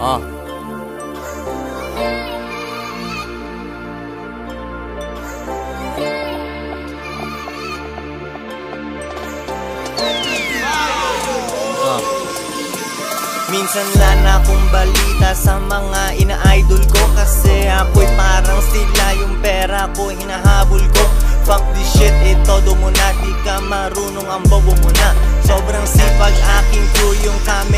Ah. Ah. Minsan lang akong balita sa mga ina-idol ko Kasi ako'y parang sila yung pera ko hinahabol ko Fuck this shit, ito do mo Di ka marunong ang bobo mo na Sobrang sipag aking crew yung camera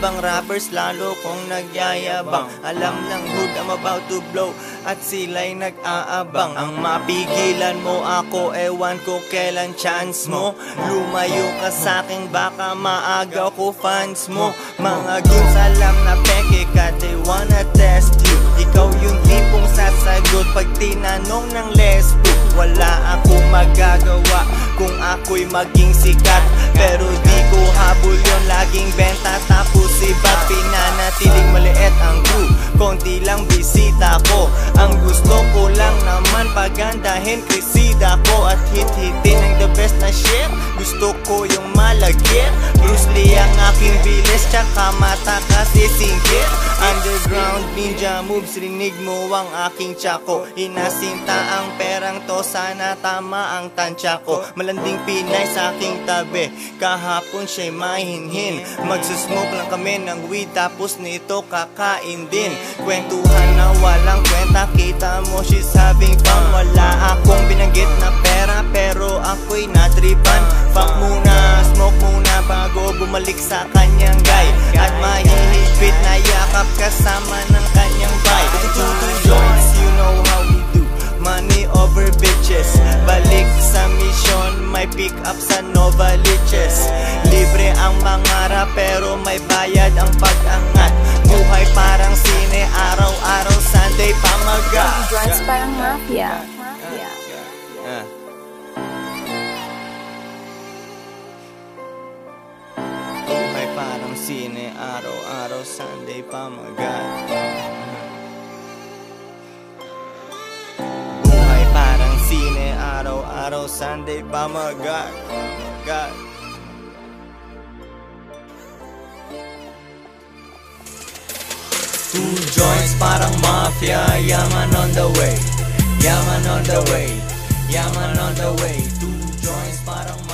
ibang rappers Lalo kong nagyayabang. Alam ng hood I'm about to blow At sila'y nag-aabang. Ang mapigilan mo ako Ewan ko kailan chance mo. Lumayo ka sa'kin Baka maagaw ko fans mo. Mga goons alam na peke ka They wanna test you. Ikaw yung Kung ako'y maging sikat. Pero di ko habol yun Laging benta tapos iba. Pinanatiling maliit ang crew Konti lang bisita ko. Ang gusto ko lang naman Pagandahin krisida ko. At hit-hitin ang the best na shit Gusto ko yung malagit. Bruce Lee ang aking bilis Tsaka mata kasi singgit Underground ninja moves Rinig mo ang aking tsako. Inasinta ang perang to Sana tama ang tansya ko. Malanding pinay sa aking tabi Kahapon siya'y mahinhin. Magsusmoke lang kami ng weed Tapos nito kakain din. Kwentuhan na walang kwenta Kita mo she's having fun Wala akong binanggit na pera Pero ako'y natripan. Fuck muna, smoke muna Bago bumalik sa kanyang guy. At mahihigpit na yakap Kasama ang mangarap Pero may bayad ang pag-angat Buhay parang sine Araw-araw Sunday pamaga Drugs parang mafia. Mafia. Buhay parang sine Araw-araw Sunday pamagat Buhay parang sine Araw-araw Sunday pamagat Pamagat joints parang mafia. Yaman on the way. Yaman on the way. Yaman on the way. Two joints parang mafia